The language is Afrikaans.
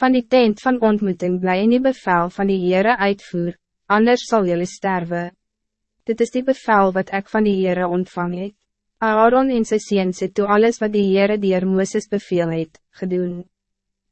Van die tent van ontmoeting bly in die bevel van die Heere uitvoer, anders zal jullie sterven. Dit is die bevel wat ik van die Heere ontvang het. Aaron en sy seens het toe alles wat die Heere dier Mooses beveel het, gedoen.